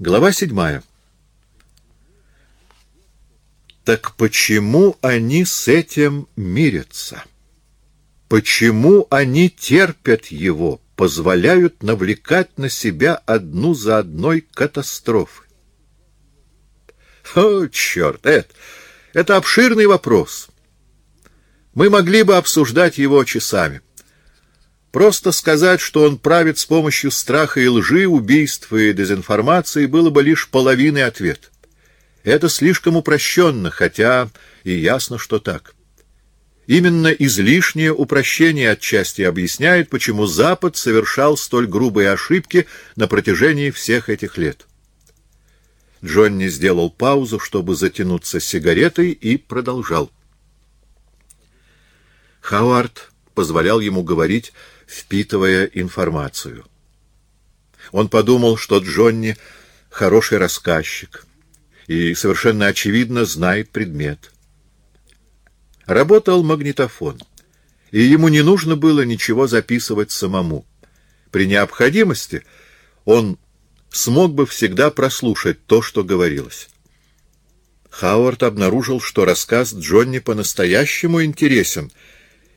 Глава седьмая. Так почему они с этим мирятся? Почему они терпят его, позволяют навлекать на себя одну за одной катастрофы? О, черт, это, это обширный вопрос. Мы могли бы обсуждать его часами. Просто сказать, что он правит с помощью страха и лжи, убийства и дезинформации, было бы лишь половиной ответа. Это слишком упрощенно, хотя и ясно, что так. Именно излишнее упрощение отчасти объясняет, почему Запад совершал столь грубые ошибки на протяжении всех этих лет. Джонни сделал паузу, чтобы затянуться сигаретой, и продолжал. Хауард позволял ему говорить, впитывая информацию. Он подумал, что Джонни хороший рассказчик и совершенно очевидно знает предмет. Работал магнитофон, и ему не нужно было ничего записывать самому. При необходимости он смог бы всегда прослушать то, что говорилось. Хауард обнаружил, что рассказ Джонни по-настоящему интересен,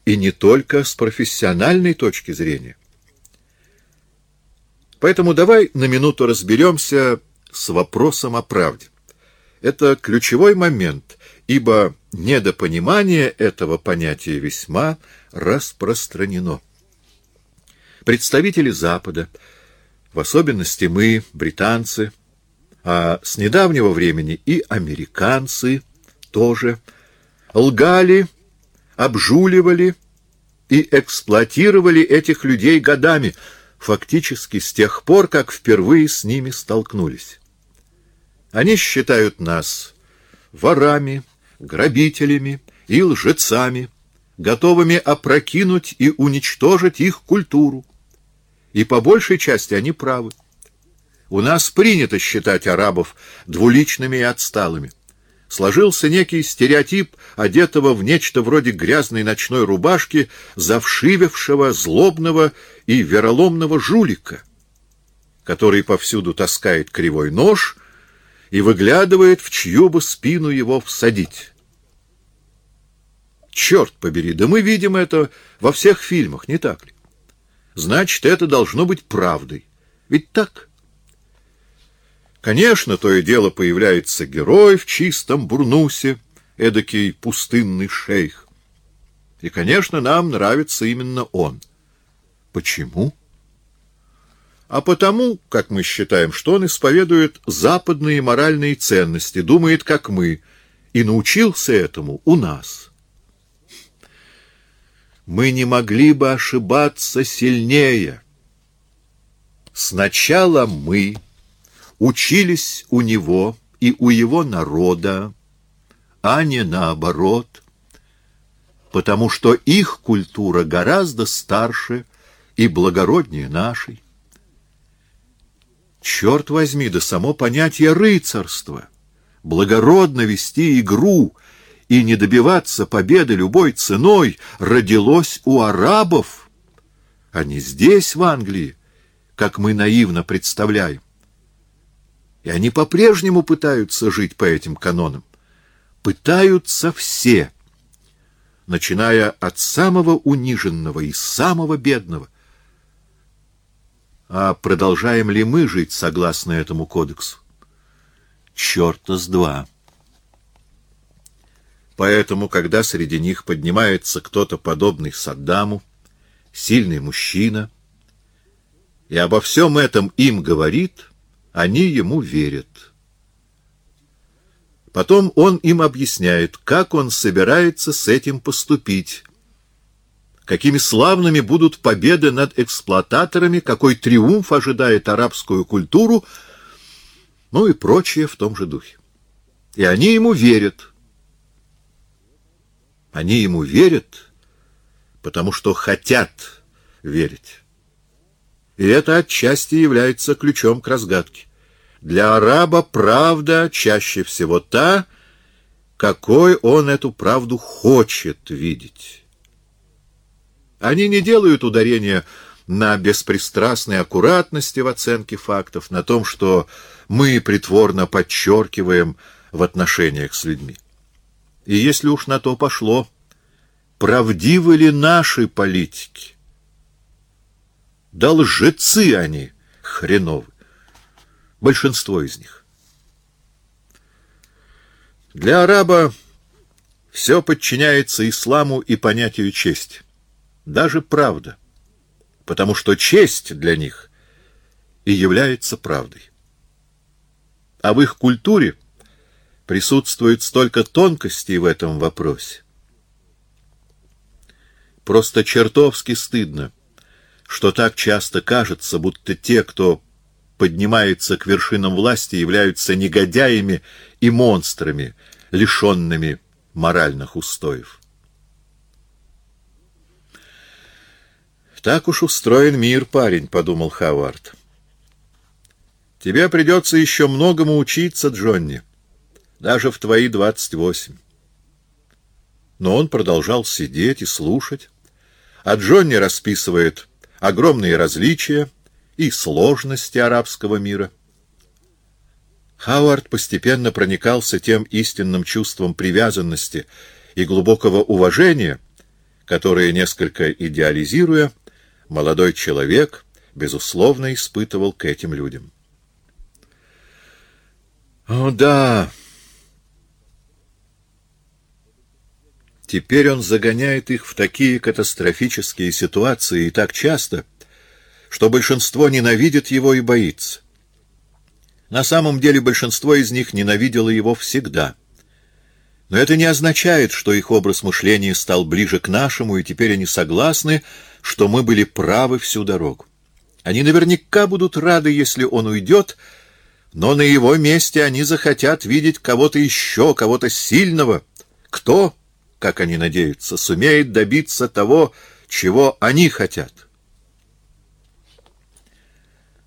и не только с профессиональной точки зрения. Поэтому давай на минуту разберемся с вопросом о правде. Это ключевой момент, ибо недопонимание этого понятия весьма распространено. Представители Запада, в особенности мы, британцы, а с недавнего времени и американцы тоже, лгали, обжуливали и эксплуатировали этих людей годами, фактически с тех пор, как впервые с ними столкнулись. Они считают нас ворами, грабителями и лжецами, готовыми опрокинуть и уничтожить их культуру. И по большей части они правы. У нас принято считать арабов двуличными и отсталыми. Сложился некий стереотип, одетого в нечто вроде грязной ночной рубашки, завшивевшего, злобного и вероломного жулика, который повсюду таскает кривой нож и выглядывает, в чью бы спину его всадить. Черт побери, да мы видим это во всех фильмах, не так ли? Значит, это должно быть правдой. Ведь так? Конечно, то и дело появляется герой в чистом бурнусе, эдакий пустынный шейх. И, конечно, нам нравится именно он. Почему? а потому, как мы считаем, что он исповедует западные моральные ценности, думает, как мы, и научился этому у нас. Мы не могли бы ошибаться сильнее. Сначала мы учились у него и у его народа, а не наоборот, потому что их культура гораздо старше и благороднее нашей. Черт возьми, да само понятие рыцарства. Благородно вести игру и не добиваться победы любой ценой родилось у арабов, а не здесь, в Англии, как мы наивно представляем. И они по-прежнему пытаются жить по этим канонам. Пытаются все, начиная от самого униженного и самого бедного, а продолжаем ли мы жить согласно этому кодексу? Черта с два. Поэтому, когда среди них поднимается кто-то подобный Саддаму, сильный мужчина, и обо всем этом им говорит, они ему верят. Потом он им объясняет, как он собирается с этим поступить, какими славными будут победы над эксплуататорами, какой триумф ожидает арабскую культуру, ну и прочее в том же духе. И они ему верят. Они ему верят, потому что хотят верить. И это отчасти является ключом к разгадке. Для араба правда чаще всего та, какой он эту правду хочет видеть. Они не делают ударения на беспристрастной аккуратности в оценке фактов, на том, что мы притворно подчеркиваем в отношениях с людьми. И если уж на то пошло, правдивы ли наши политики? Да они, хреновы. Большинство из них. Для араба все подчиняется исламу и понятию чести. Даже правда. Потому что честь для них и является правдой. А в их культуре присутствует столько тонкостей в этом вопросе. Просто чертовски стыдно, что так часто кажется, будто те, кто поднимается к вершинам власти, являются негодяями и монстрами, лишенными моральных устоев. «Так уж устроен мир, парень», — подумал Хавард. «Тебе придется еще многому учиться, Джонни, даже в твои двадцать восемь». Но он продолжал сидеть и слушать, а Джонни расписывает огромные различия, и сложности арабского мира. Хауард постепенно проникался тем истинным чувством привязанности и глубокого уважения, которое, несколько идеализируя, молодой человек, безусловно, испытывал к этим людям. О, да! Теперь он загоняет их в такие катастрофические ситуации и так часто — что большинство ненавидит его и боится. На самом деле большинство из них ненавидело его всегда. Но это не означает, что их образ мышления стал ближе к нашему, и теперь они согласны, что мы были правы всю дорогу. Они наверняка будут рады, если он уйдет, но на его месте они захотят видеть кого-то еще, кого-то сильного. Кто, как они надеются, сумеет добиться того, чего они хотят.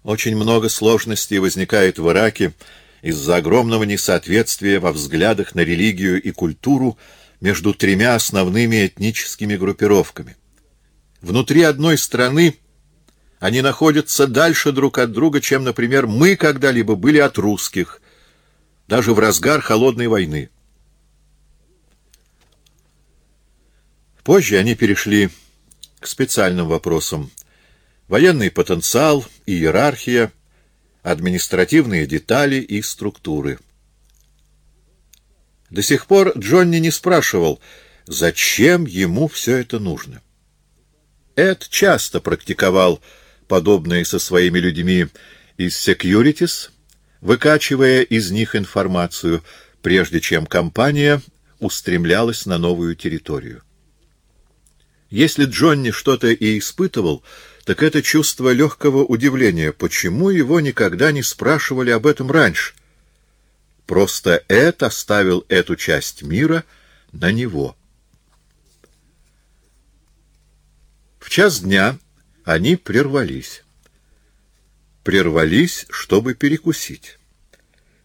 Очень много сложностей возникает в Ираке из-за огромного несоответствия во взглядах на религию и культуру между тремя основными этническими группировками. Внутри одной страны они находятся дальше друг от друга, чем, например, мы когда-либо были от русских, даже в разгар холодной войны. Позже они перешли к специальным вопросам военный потенциал, иерархия, административные детали и структуры. До сих пор Джонни не спрашивал, зачем ему все это нужно. Эд часто практиковал подобное со своими людьми из Securities, выкачивая из них информацию, прежде чем компания устремлялась на новую территорию. Если Джонни что-то и испытывал, так это чувство легкого удивления, почему его никогда не спрашивали об этом раньше. Просто Эд оставил эту часть мира на него. В час дня они прервались. Прервались, чтобы перекусить.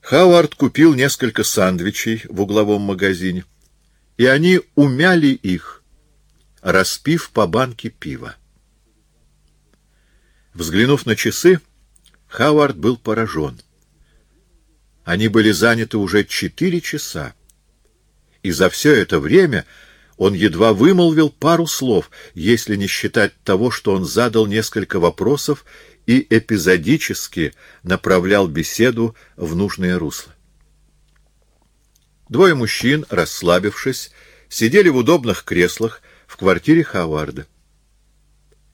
Хауард купил несколько сандвичей в угловом магазине, и они умяли их, распив по банке пива. Взглянув на часы, Хауард был поражен. Они были заняты уже четыре часа. И за все это время он едва вымолвил пару слов, если не считать того, что он задал несколько вопросов и эпизодически направлял беседу в нужное русло. Двое мужчин, расслабившись, сидели в удобных креслах в квартире Хаварда.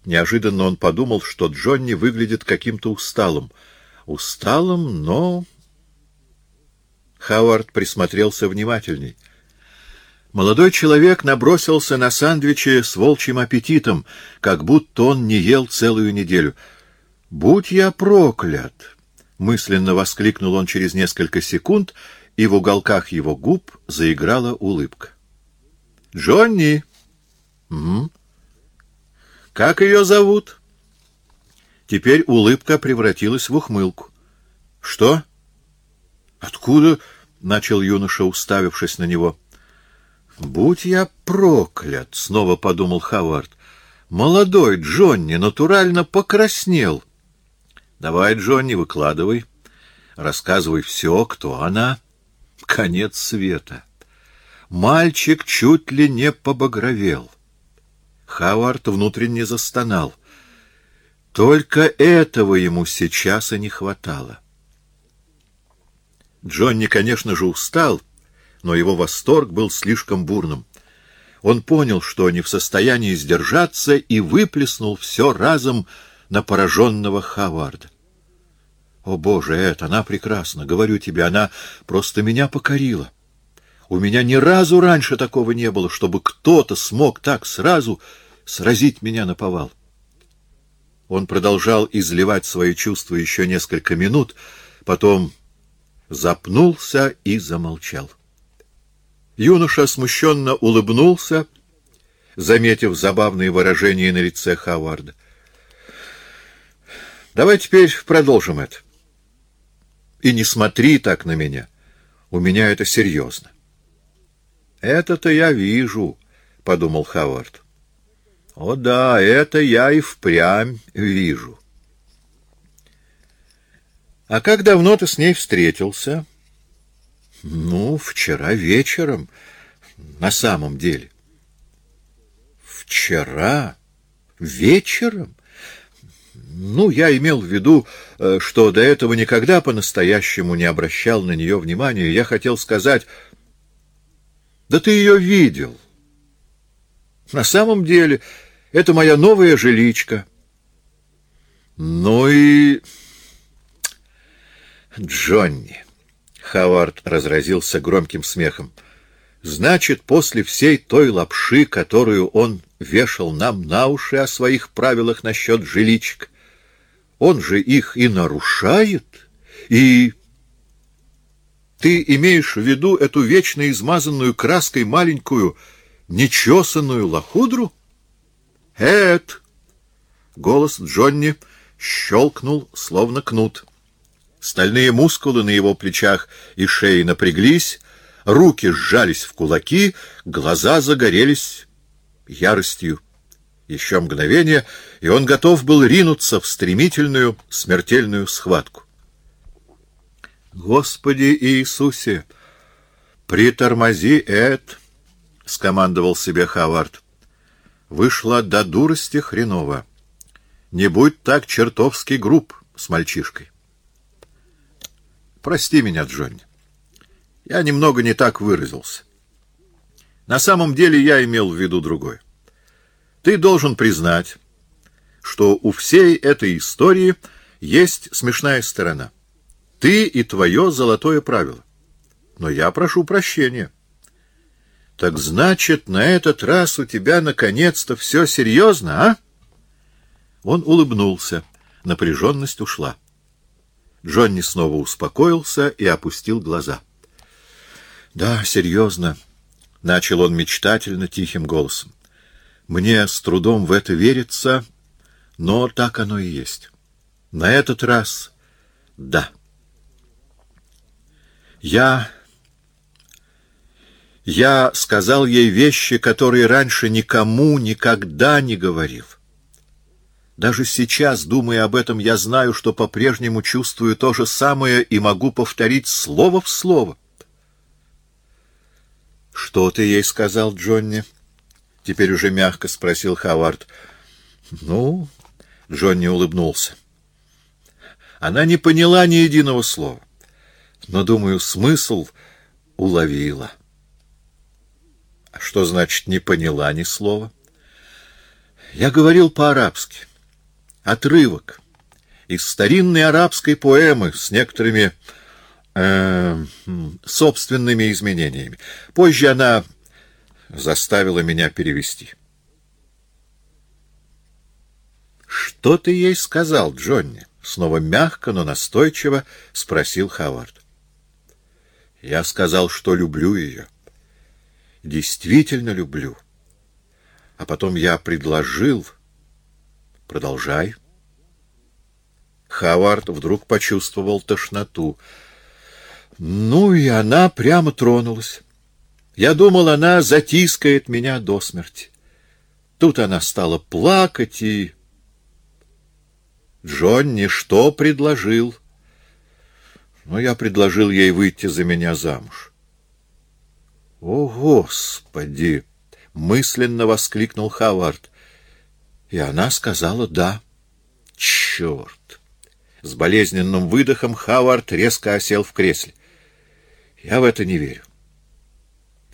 Неожиданно он подумал, что Джонни выглядит каким-то усталым. Усталым, но... Хауард присмотрелся внимательней. Молодой человек набросился на сандвичи с волчьим аппетитом, как будто он не ел целую неделю. «Будь я проклят!» — мысленно воскликнул он через несколько секунд, и в уголках его губ заиграла улыбка. «Джонни!» «Угу. Как ее зовут? Теперь улыбка превратилась в ухмылку. Что? Откуда? начал юноша, уставившись на него. Будь я проклят, снова подумал Хавард. Молодой Джонни натурально покраснел. Давай, Джонни, выкладывай. Рассказывай все, кто она. Конец света. Мальчик чуть ли не побагровел. Хавард внутренне застонал. Только этого ему сейчас и не хватало. Джонни, конечно же, устал, но его восторг был слишком бурным. Он понял, что не в состоянии сдержаться, и выплеснул все разом на пораженного Хаварда. «О, Боже, это она прекрасна! Говорю тебе, она просто меня покорила. У меня ни разу раньше такого не было, чтобы кто-то смог так сразу сразить меня на повал». Он продолжал изливать свои чувства еще несколько минут, потом запнулся и замолчал. Юноша смущенно улыбнулся, заметив забавные выражения на лице Хаварда. «Давай теперь продолжим это. И не смотри так на меня. У меня это серьезно». «Это-то я вижу», — подумал Хавард. «О да, это я и впрямь вижу». «А как давно ты с ней встретился?» Ну, вчера вечером, на самом деле. Вчера вечером? Ну, я имел в виду, э, что до этого никогда по-настоящему не обращал на нее внимания. Я хотел сказать... Да ты ее видел. На самом деле, это моя новая жиличка. Ну и... Джонни... Хавард разразился громким смехом. Значит, после всей той лапши, которую он вешал нам на уши о своих правилах насчет жиличек, он же их и нарушает, и... Ты имеешь в виду эту вечно измазанную краской маленькую, нечесанную лохудру? Эд! Голос Джонни щелкнул, словно кнут. Стальные мускулы на его плечах и шее напряглись, руки сжались в кулаки, глаза загорелись яростью. Еще мгновение, и он готов был ринуться в стремительную смертельную схватку. «Господи Иисусе! Притормози, Эд!» — скомандовал себе Хавард. «Вышла до дурости хреново. Не будь так чертовски груб с мальчишкой». Прости меня, Джонни. Я немного не так выразился. На самом деле я имел в виду другое. Ты должен признать, что у всей этой истории есть смешная сторона. Ты и твое золотое правило. Но я прошу прощения. Так значит, на этот раз у тебя наконец-то все серьезно, а? Он улыбнулся. Напряженность ушла. Джонни снова успокоился и опустил глаза. «Да, серьезно», — начал он мечтательно, тихим голосом. «Мне с трудом в это верится, но так оно и есть. На этот раз — да. Я... Я сказал ей вещи, которые раньше никому никогда не говорил. Даже сейчас, думая об этом, я знаю, что по-прежнему чувствую то же самое и могу повторить слово в слово. — Что ты ей сказал, Джонни? — теперь уже мягко спросил Хавард. — Ну, — Джонни улыбнулся. Она не поняла ни единого слова, но, думаю, смысл уловила. — А что значит «не поняла ни слова»? — Я говорил по-арабски отрывок из старинной арабской поэмы с некоторыми э, собственными изменениями. Позже она заставила меня перевести. «Что ты ей сказал, Джонни?» — снова мягко, но настойчиво спросил Хавард. «Я сказал, что люблю ее. Действительно люблю. А потом я предложил...» Продолжай. Хавард вдруг почувствовал тошноту. Ну и она прямо тронулась. Я думал, она затискает меня до смерти. Тут она стала плакать и... Джонни что предложил? Но я предложил ей выйти за меня замуж. О, Господи! Мысленно воскликнул Хавард. И она сказала «да». Черт! С болезненным выдохом Хавард резко осел в кресле. Я в это не верю.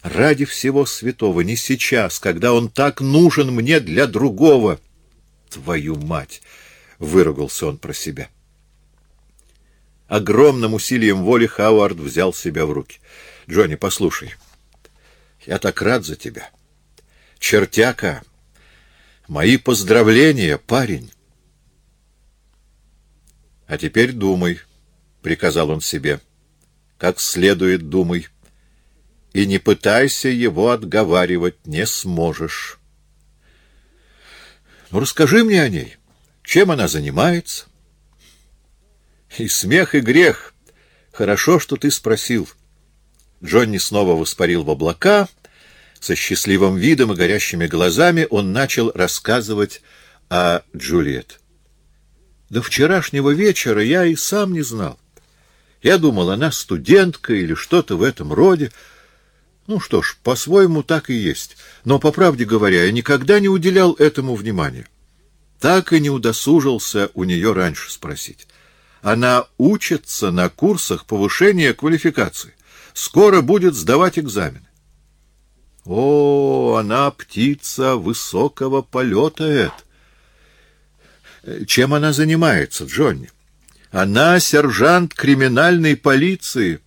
Ради всего святого, не сейчас, когда он так нужен мне для другого. Твою мать! — выругался он про себя. Огромным усилием воли Хауард взял себя в руки. — Джонни, послушай, я так рад за тебя. Чертяка, мои поздравления, парень. — А теперь думай, — приказал он себе, — как следует думай. — и не пытайся его отговаривать, не сможешь. Ну, расскажи мне о ней. Чем она занимается? И смех, и грех. Хорошо, что ты спросил. Джонни снова воспарил в облака. Со счастливым видом и горящими глазами он начал рассказывать о Джульет. До вчерашнего вечера я и сам не знал. Я думал, она студентка или что-то в этом роде, ну что ж, по-своему так и есть. Но, по правде говоря, я никогда не уделял этому внимания. Так и не удосужился у нее раньше спросить. Она учится на курсах повышения квалификации. Скоро будет сдавать экзамены. О, она птица высокого полета, Эд. Чем она занимается, Джонни? Она сержант криминальной полиции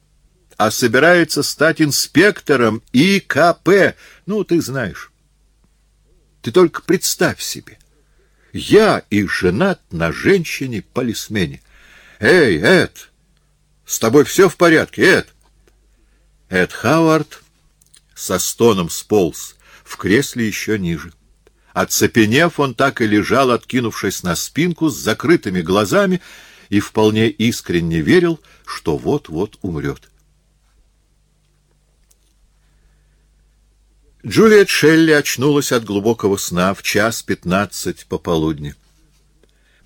а собирается стать инспектором ИКП. Ну, ты знаешь. Ты только представь себе. Я и женат на женщине-полисмене. Эй, Эд, с тобой все в порядке, Эд? Эд Хауард со стоном сполз, в кресле еще ниже. Оцепенев, он так и лежал, откинувшись на спинку с закрытыми глазами, и вполне искренне верил, что вот-вот умрет. Джулиет Шелли очнулась от глубокого сна в час пятнадцать пополудни.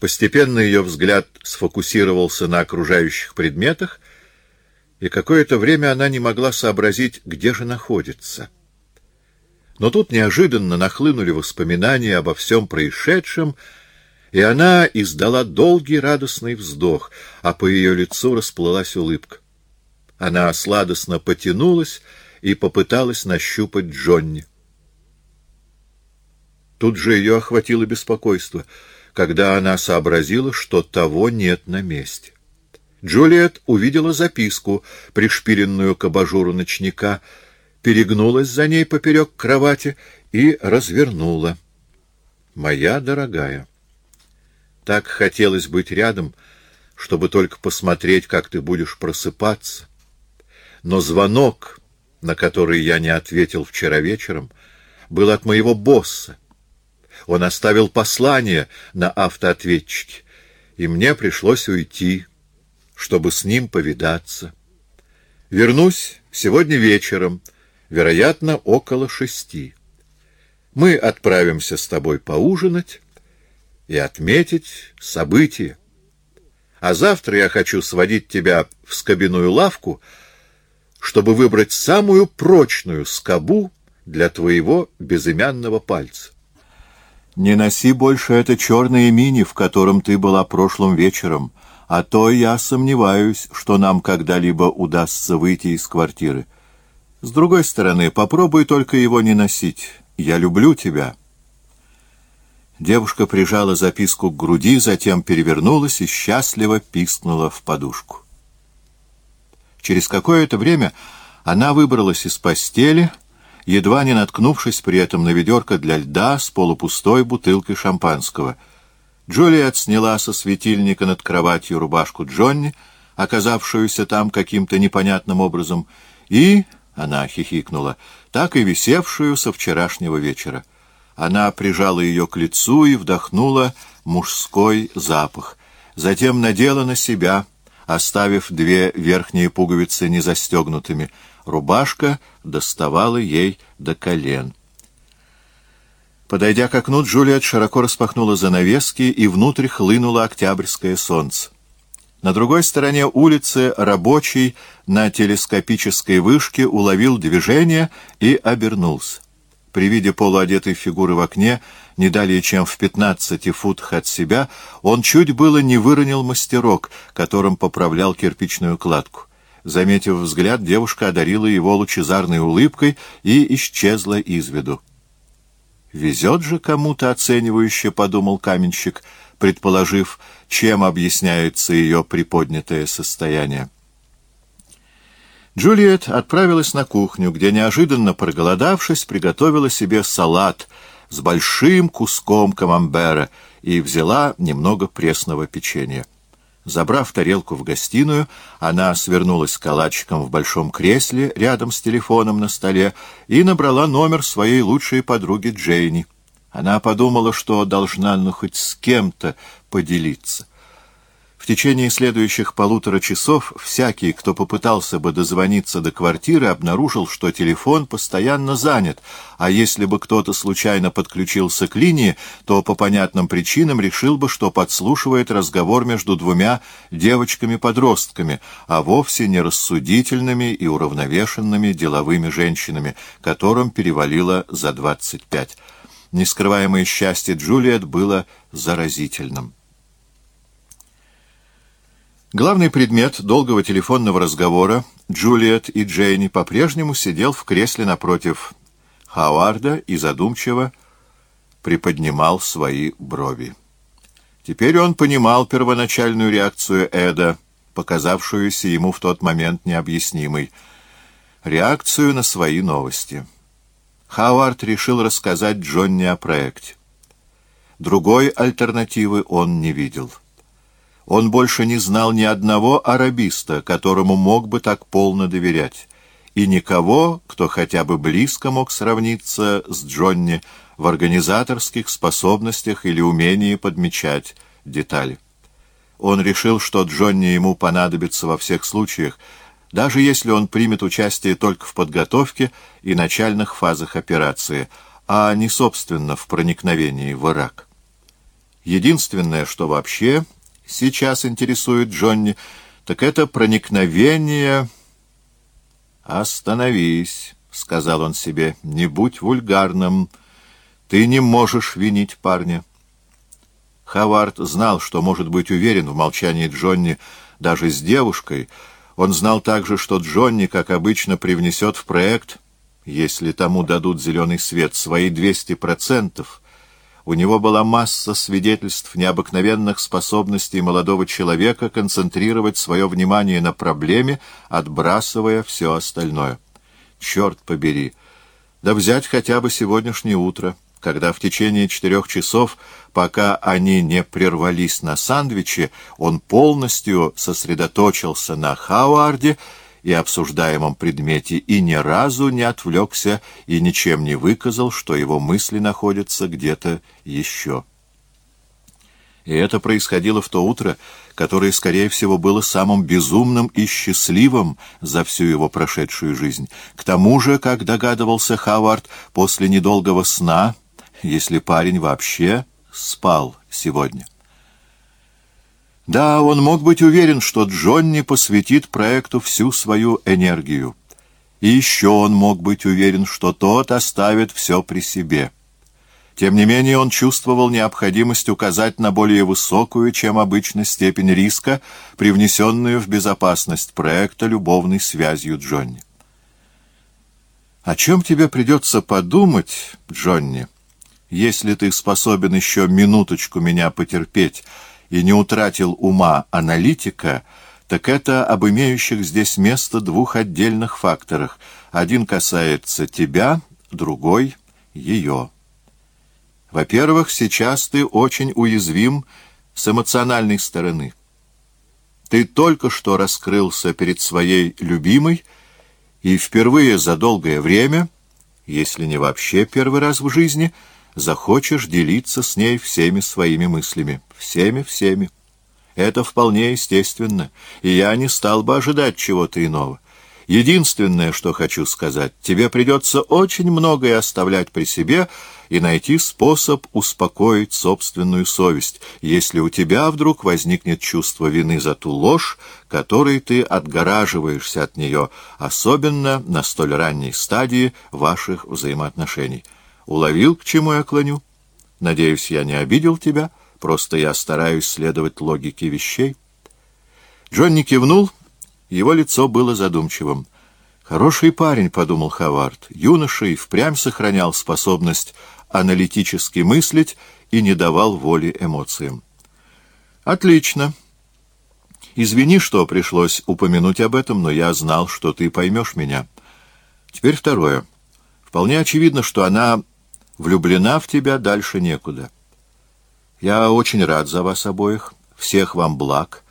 Постепенно ее взгляд сфокусировался на окружающих предметах, и какое-то время она не могла сообразить, где же находится. Но тут неожиданно нахлынули воспоминания обо всем происшедшем, и она издала долгий радостный вздох, а по ее лицу расплылась улыбка. Она сладостно потянулась, и попыталась нащупать Джонни. Тут же ее охватило беспокойство, когда она сообразила, что того нет на месте. Джулиет увидела записку, пришпиленную к абажуру ночника, перегнулась за ней поперек кровати и развернула. «Моя дорогая, так хотелось быть рядом, чтобы только посмотреть, как ты будешь просыпаться. Но звонок на который я не ответил вчера вечером, был от моего босса. Он оставил послание на автоответчике, и мне пришлось уйти, чтобы с ним повидаться. Вернусь сегодня вечером, вероятно, около шести. Мы отправимся с тобой поужинать и отметить событие. А завтра я хочу сводить тебя в скобяную лавку — чтобы выбрать самую прочную скобу для твоего безымянного пальца. Не носи больше это черное мини, в котором ты была прошлым вечером, а то я сомневаюсь, что нам когда-либо удастся выйти из квартиры. С другой стороны, попробуй только его не носить. Я люблю тебя». Девушка прижала записку к груди, затем перевернулась и счастливо пискнула в подушку. Через какое-то время она выбралась из постели, едва не наткнувшись при этом на ведерко для льда с полупустой бутылкой шампанского. Джулиет сняла со светильника над кроватью рубашку Джонни, оказавшуюся там каким-то непонятным образом, и, она хихикнула, так и висевшую со вчерашнего вечера. Она прижала ее к лицу и вдохнула мужской запах, затем надела на себя — оставив две верхние пуговицы незастегнутыми. Рубашка доставала ей до колен. Подойдя к окну, Джулиет широко распахнула занавески, и внутрь хлынуло октябрьское солнце. На другой стороне улицы рабочий на телескопической вышке уловил движение и обернулся. При виде полуодетой фигуры в окне, не далее чем в пятнадцати футах от себя, он чуть было не выронил мастерок, которым поправлял кирпичную кладку. Заметив взгляд, девушка одарила его лучезарной улыбкой и исчезла из виду. «Везет же кому-то оценивающе», — подумал каменщик, предположив, чем объясняется ее приподнятое состояние. Джульет отправилась на кухню, где, неожиданно проголодавшись, приготовила себе салат с большим куском камамбера и взяла немного пресного печенья. Забрав тарелку в гостиную, она свернулась калачиком в большом кресле рядом с телефоном на столе и набрала номер своей лучшей подруги Джейни. Она подумала, что должна ну хоть с кем-то поделиться. В течение следующих полутора часов всякий, кто попытался бы дозвониться до квартиры, обнаружил, что телефон постоянно занят, а если бы кто-то случайно подключился к линии, то по понятным причинам решил бы, что подслушивает разговор между двумя девочками-подростками, а вовсе не рассудительными и уравновешенными деловыми женщинами, которым перевалило за двадцать пять. Нескрываемое счастье Джулиет было заразительным. Главный предмет долгого телефонного разговора Джулиет и Джейни по-прежнему сидел в кресле напротив Хауарда и задумчиво приподнимал свои брови. Теперь он понимал первоначальную реакцию Эда, показавшуюся ему в тот момент необъяснимой, реакцию на свои новости. Хауард решил рассказать Джонни о проекте. Другой альтернативы он не видел. Он больше не знал ни одного арабиста, которому мог бы так полно доверять, и никого, кто хотя бы близко мог сравниться с Джонни в организаторских способностях или умении подмечать детали. Он решил, что Джонни ему понадобится во всех случаях, даже если он примет участие только в подготовке и начальных фазах операции, а не, собственно, в проникновении в Ирак. Единственное, что вообще сейчас интересует Джонни, так это проникновение... «Остановись», — сказал он себе, — «не будь вульгарным. Ты не можешь винить парня». Хавард знал, что может быть уверен в молчании Джонни даже с девушкой. Он знал также, что Джонни, как обычно, привнесет в проект, если тому дадут зеленый свет, свои двести процентов — у него была масса свидетельств необыкновенных способностей молодого человека концентрировать свое внимание на проблеме, отбрасывая все остальное. Черт побери! Да взять хотя бы сегодняшнее утро, когда в течение четырех часов, пока они не прервались на сандвиче, он полностью сосредоточился на Хауарде и обсуждаемом предмете и ни разу не отвлекся и ничем не выказал, что его мысли находятся где-то еще. И это происходило в то утро, которое, скорее всего, было самым безумным и счастливым за всю его прошедшую жизнь. К тому же, как догадывался Хавард, после недолгого сна, если парень вообще спал сегодня. Да, он мог быть уверен, что Джонни посвятит проекту всю свою энергию. И еще он мог быть уверен, что тот оставит все при себе. Тем не менее, он чувствовал необходимость указать на более высокую, чем обычно, степень риска, привнесенную в безопасность проекта любовной связью Джонни. «О чем тебе придется подумать, Джонни, если ты способен еще минуточку меня потерпеть?» И не утратил ума аналитика, так это об имеющих здесь место двух отдельных факторах. Один касается тебя, другой — ее. Во-первых, сейчас ты очень уязвим с эмоциональной стороны. Ты только что раскрылся перед своей любимой, и впервые за долгое время, если не вообще первый раз в жизни — захочешь делиться с ней всеми своими мыслями. Всеми-всеми. Это вполне естественно, и я не стал бы ожидать чего-то иного. Единственное, что хочу сказать, тебе придется очень многое оставлять при себе, и найти способ успокоить собственную совесть, если у тебя вдруг возникнет чувство вины за ту ложь, которой ты отгораживаешься от нее, особенно на столь ранней стадии ваших взаимоотношений. Уловил, к чему я клоню? Надеюсь, я не обидел тебя, просто я стараюсь следовать логике вещей. Джонни кивнул, его лицо было задумчивым. «Хороший парень», — подумал Хавард. Юноша впрямь сохранял способность аналитически мыслить и не давал воли эмоциям. «Отлично. Извини, что пришлось упомянуть об этом, но я знал, что ты поймешь меня. Теперь второе. Вполне очевидно, что она влюблена в тебя дальше некуда. Я очень рад за вас обоих, всех вам благ,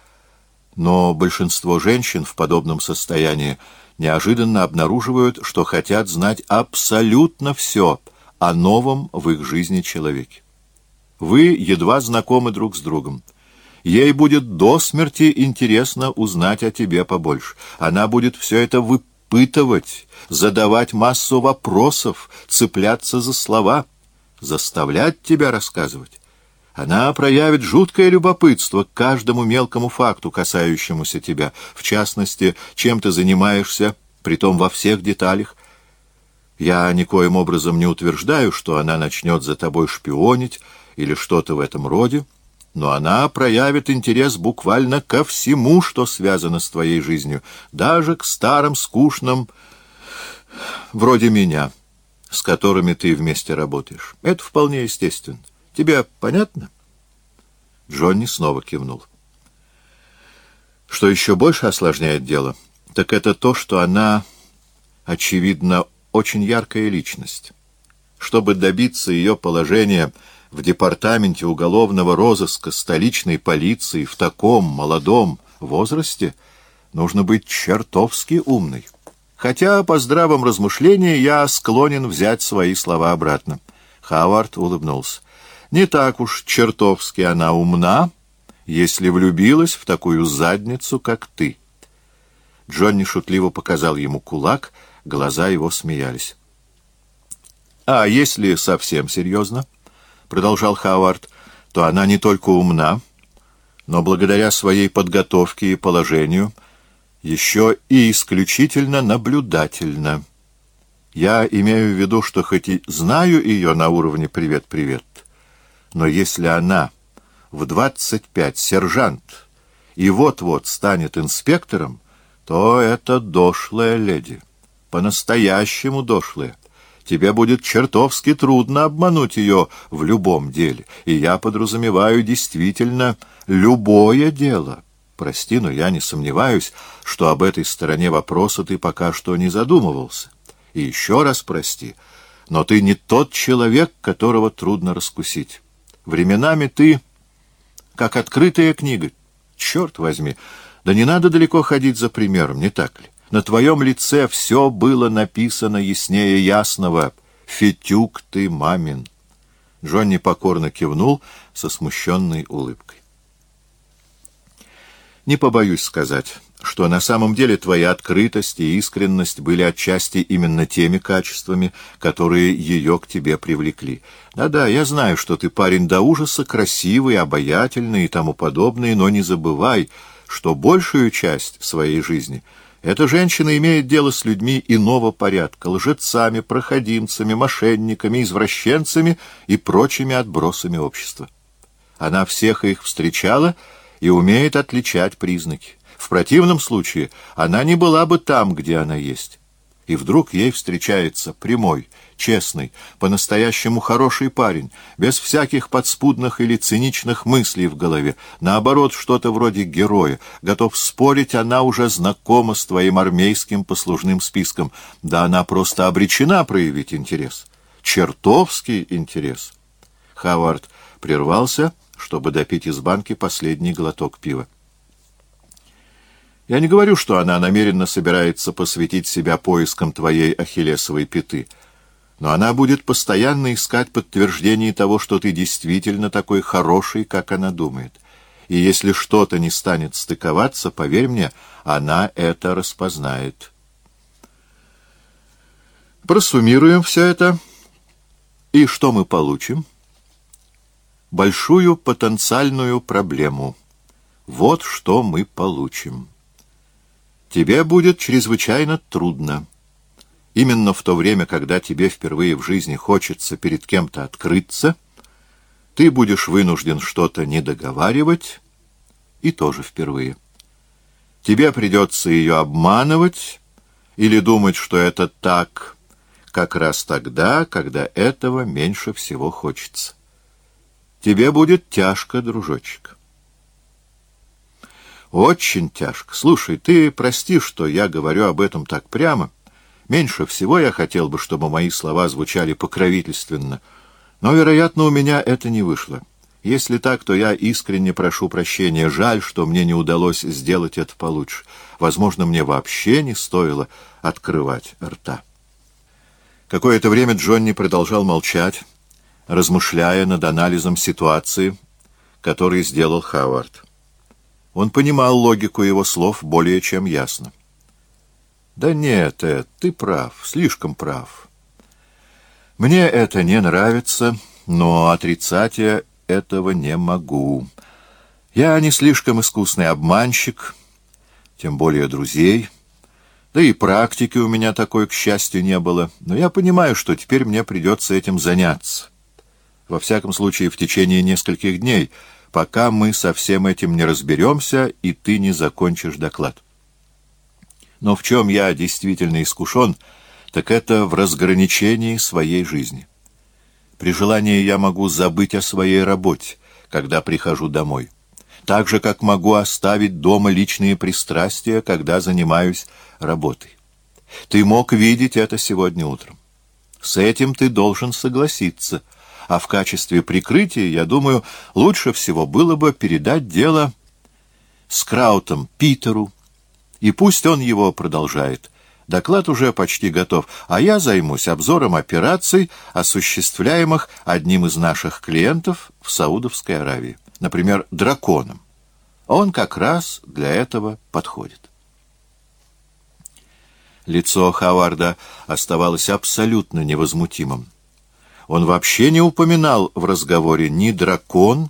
но большинство женщин в подобном состоянии неожиданно обнаруживают, что хотят знать абсолютно все о новом в их жизни человеке. Вы едва знакомы друг с другом. Ей будет до смерти интересно узнать о тебе побольше. Она будет все это выпытывать, задавать массу вопросов, цепляться за слова, заставлять тебя рассказывать. Она проявит жуткое любопытство к каждому мелкому факту, касающемуся тебя, в частности, чем ты занимаешься, притом во всех деталях. Я никоим образом не утверждаю, что она начнет за тобой шпионить или что-то в этом роде, но она проявит интерес буквально ко всему, что связано с твоей жизнью, даже к старым скучным, вроде меня, с которыми ты вместе работаешь. Это вполне естественно. Тебе понятно?» Джонни снова кивнул. Что еще больше осложняет дело, так это то, что она, очевидно, очень яркая личность. Чтобы добиться ее положения в департаменте уголовного розыска столичной полиции в таком молодом возрасте, нужно быть чертовски умной. Хотя по здравом размышлении я склонен взять свои слова обратно. Хавард улыбнулся. Не так уж чертовски она умна, если влюбилась в такую задницу, как ты. Джонни шутливо показал ему кулак, глаза его смеялись. — А если совсем серьезно, — продолжал Хавард, — то она не только умна, но благодаря своей подготовке и положению еще и исключительно наблюдательна. Я имею в виду, что хоть и знаю ее на уровне «привет-привет», но если она в двадцать пять сержант и вот-вот станет инспектором, то это дошлая леди. По-настоящему дошлая. Тебе будет чертовски трудно обмануть ее в любом деле. И я подразумеваю действительно любое дело. Прости, но я не сомневаюсь, что об этой стороне вопроса ты пока что не задумывался. И еще раз прости, но ты не тот человек, которого трудно раскусить. Временами ты как открытая книга. Черт возьми, да не надо далеко ходить за примером, не так ли? На твоем лице все было написано яснее ясного. «Фетюк ты, мамин». Джонни покорно кивнул со смущенной улыбкой. Не побоюсь сказать, что на самом деле твоя открытость и искренность были отчасти именно теми качествами, которые ее к тебе привлекли. Да-да, я знаю, что ты парень до ужаса красивый, обаятельный и тому подобное, но не забывай, что большую часть своей жизни эта женщина имеет дело с людьми иного порядка, лжецами, проходимцами, мошенниками, извращенцами и прочими отбросами общества. Она всех их встречала и умеет отличать признаки. В противном случае она не была бы там, где она есть. И вдруг ей встречается прямой, честный, по-настоящему хороший парень, без всяких подспудных или циничных мыслей в голове, наоборот, что-то вроде героя, готов спорить, она уже знакома с твоим армейским послужным списком, да она просто обречена проявить интерес. Чертовский интерес. Хавард прервался, чтобы допить из банки последний глоток пива. Я не говорю, что она намеренно собирается посвятить себя поискам твоей ахиллесовой пяты, но она будет постоянно искать подтверждение того, что ты действительно такой хороший, как она думает. И если что-то не станет стыковаться, поверь мне, она это распознает. Просуммируем все это. И что мы получим? Большую потенциальную проблему. Вот что мы получим. Тебе будет чрезвычайно трудно. Именно в то время, когда тебе впервые в жизни хочется перед кем-то открыться, ты будешь вынужден что-то недоговаривать, и тоже впервые. Тебе придется ее обманывать или думать, что это так, как раз тогда, когда этого меньше всего хочется. Тебе будет тяжко, дружочек. Очень тяжко. Слушай, ты прости, что я говорю об этом так прямо. Меньше всего я хотел бы, чтобы мои слова звучали покровительственно. Но, вероятно, у меня это не вышло. Если так, то я искренне прошу прощения. Жаль, что мне не удалось сделать это получше. Возможно, мне вообще не стоило открывать рта. Какое-то время Джонни продолжал молчать, размышляя над анализом ситуации, который сделал Хавард. Он понимал логику его слов более чем ясно. «Да нет, Эд, ты прав, слишком прав. Мне это не нравится, но отрицать я этого не могу. Я не слишком искусный обманщик, тем более друзей. Да и практики у меня такой, к счастью, не было. Но я понимаю, что теперь мне придется этим заняться. Во всяком случае, в течение нескольких дней, пока мы со всем этим не разберемся, и ты не закончишь доклад. Но в чем я действительно искушен, так это в разграничении своей жизни. При желании я могу забыть о своей работе, когда прихожу домой. Так же, как могу оставить дома личные пристрастия, когда занимаюсь работой. Ты мог видеть это сегодня утром. С этим ты должен согласиться. А в качестве прикрытия, я думаю, лучше всего было бы передать дело с Краутом Питеру, и пусть он его продолжает. Доклад уже почти готов, а я займусь обзором операций, осуществляемых одним из наших клиентов в Саудовской Аравии, например, драконом. Он как раз для этого подходит. Лицо Хаварда оставалось абсолютно невозмутимым. Он вообще не упоминал в разговоре ни дракон,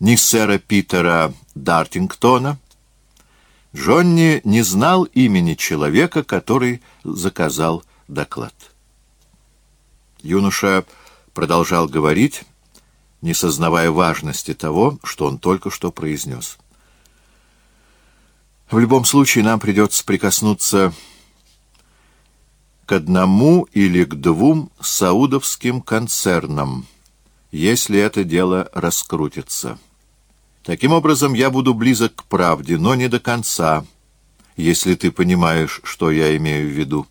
ни сэра Питера Дартингтона, Джонни не знал имени человека, который заказал доклад. Юноша продолжал говорить, не сознавая важности того, что он только что произнес. В любом случае нам придется прикоснуться к одному или к двум саудовским концернам, если это дело раскрутится. Таким образом, я буду близок к правде, но не до конца, если ты понимаешь, что я имею в виду.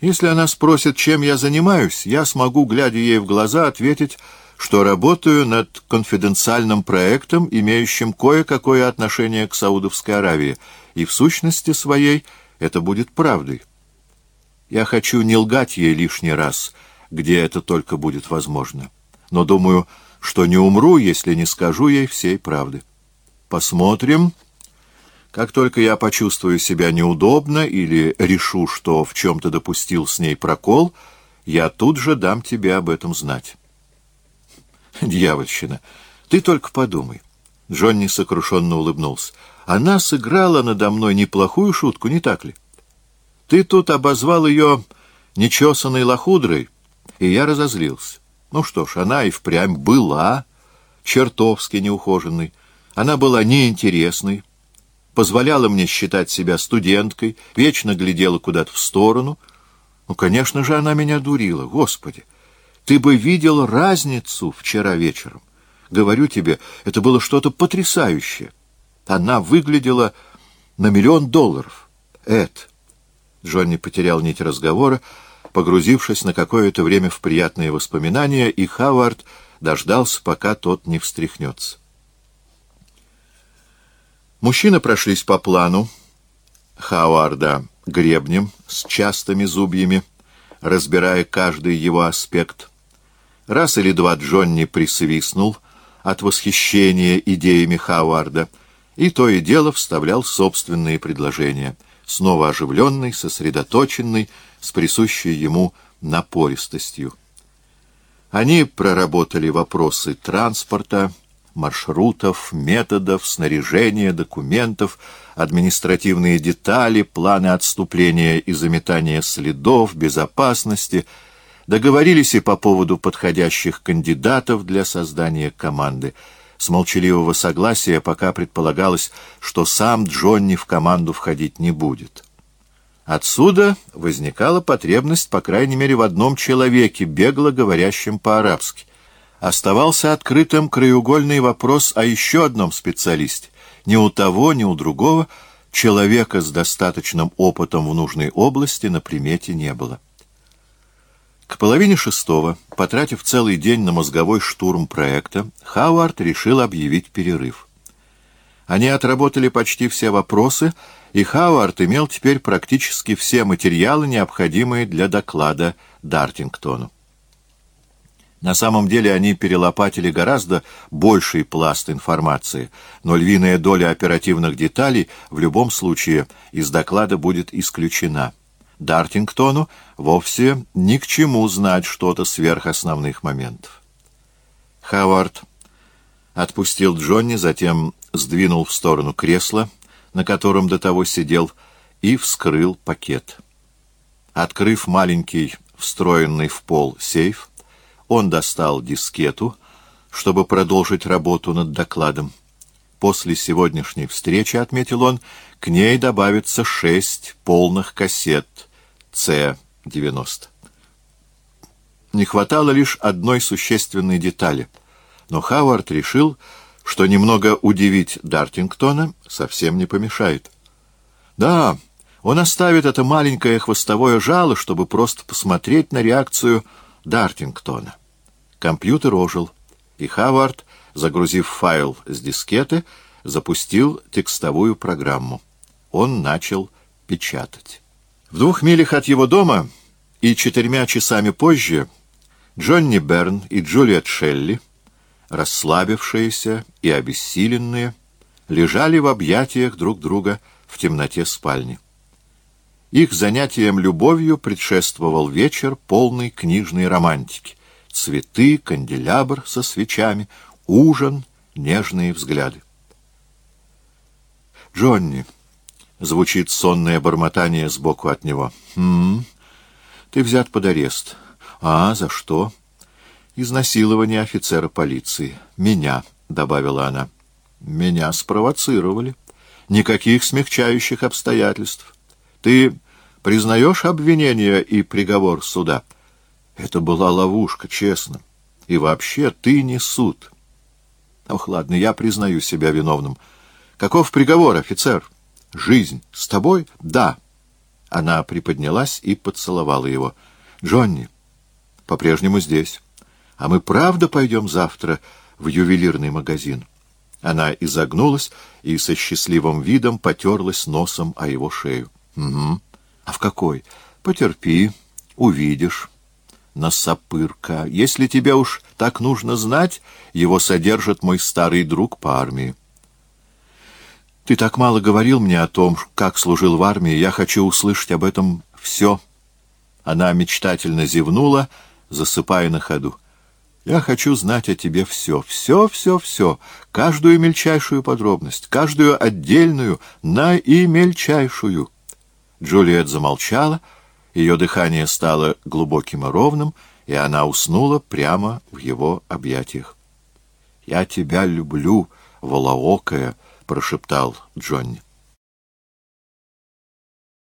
Если она спросит, чем я занимаюсь, я смогу, глядя ей в глаза, ответить, что работаю над конфиденциальным проектом, имеющим кое-какое отношение к Саудовской Аравии, и в сущности своей это будет правдой. Я хочу не лгать ей лишний раз, где это только будет возможно. Но, думаю, что не умру, если не скажу ей всей правды. Посмотрим. Как только я почувствую себя неудобно или решу, что в чем-то допустил с ней прокол, я тут же дам тебе об этом знать. Дьявольщина, ты только подумай. Джонни сокрушенно улыбнулся. Она сыграла надо мной неплохую шутку, не так ли? Ты тут обозвал ее нечесанной лохудрой, и я разозлился. Ну что ж, она и впрямь была чертовски неухоженной. Она была неинтересной, позволяла мне считать себя студенткой, вечно глядела куда-то в сторону. Ну, конечно же, она меня дурила, Господи! Ты бы видел разницу вчера вечером. Говорю тебе, это было что-то потрясающее. Она выглядела на миллион долларов. Эд. Джонни потерял нить разговора, погрузившись на какое-то время в приятные воспоминания, и Хавард дождался, пока тот не встряхнется. Мужчины прошлись по плану Хауарда гребнем с частыми зубьями, разбирая каждый его аспект. Раз или два Джонни присвистнул от восхищения идеями Хауарда, и то и дело вставлял собственные предложения, снова оживленный, сосредоточенный, с присущей ему напористостью. Они проработали вопросы транспорта, маршрутов, методов, снаряжения, документов, административные детали, планы отступления и заметания следов, безопасности, договорились и по поводу подходящих кандидатов для создания команды. С молчаливого согласия пока предполагалось, что сам Джонни в команду входить не будет. Отсюда возникала потребность, по крайней мере, в одном человеке, бегло говорящем по-арабски. Оставался открытым краеугольный вопрос о еще одном специалисте. Ни у того, ни у другого человека с достаточным опытом в нужной области на примете не было. К половине шестого, потратив целый день на мозговой штурм проекта, Хауард решил объявить перерыв. Они отработали почти все вопросы, и Хауард имел теперь практически все материалы, необходимые для доклада Дартингтону. На самом деле они перелопатили гораздо больший пласт информации, но львиная доля оперативных деталей в любом случае из доклада будет исключена. Дартингтону вовсе ни к чему знать что-то сверх основных моментов. Хавард отпустил Джонни, затем сдвинул в сторону кресла, на котором до того сидел, и вскрыл пакет. Открыв маленький, встроенный в пол сейф, он достал дискету, чтобы продолжить работу над докладом. После сегодняшней встречи, отметил он, к ней добавится шесть полных кассет С-90. Не хватало лишь одной существенной детали, но Хауард решил, что немного удивить Дартингтона совсем не помешает. Да, он оставит это маленькое хвостовое жало, чтобы просто посмотреть на реакцию Дартингтона. Компьютер ожил, и Хавард, загрузив файл с дискеты, запустил текстовую программу. Он начал печатать. В двух милях от его дома и четырьмя часами позже Джонни Берн и Джулиет Шелли, расслабившиеся и обессиленные, лежали в объятиях друг друга в темноте спальни. Их занятиям любовью предшествовал вечер полной книжной романтики цветы, канделябр со свечами, ужин, нежные взгляды. «Джонни!» — звучит сонное бормотание сбоку от него. «Хм, ты взят под арест. А, за что?» «Изнасилование офицера полиции. Меня», — добавила она. «Меня спровоцировали. Никаких смягчающих обстоятельств. Ты признаешь обвинение и приговор суда?» Это была ловушка, честно. И вообще, ты не суд. Ох, ладно, я признаю себя виновным. Каков приговор, офицер? Жизнь. С тобой? Да. Она приподнялась и поцеловала его. Джонни, по-прежнему здесь. А мы правда пойдем завтра в ювелирный магазин? Она изогнулась и со счастливым видом потерлась носом о его шею. Угу. А в какой? Потерпи, увидишь носопырка. Если тебе уж так нужно знать, его содержит мой старый друг по армии. Ты так мало говорил мне о том, как служил в армии. Я хочу услышать об этом все. Она мечтательно зевнула, засыпая на ходу. Я хочу знать о тебе все, все, все, все, каждую мельчайшую подробность, каждую отдельную, наимельчайшую. Джульет замолчала, — ее дыхание стало глубоким и ровным, и она уснула прямо в его объятиях. «Я тебя люблю, волоокая», — прошептал Джонни.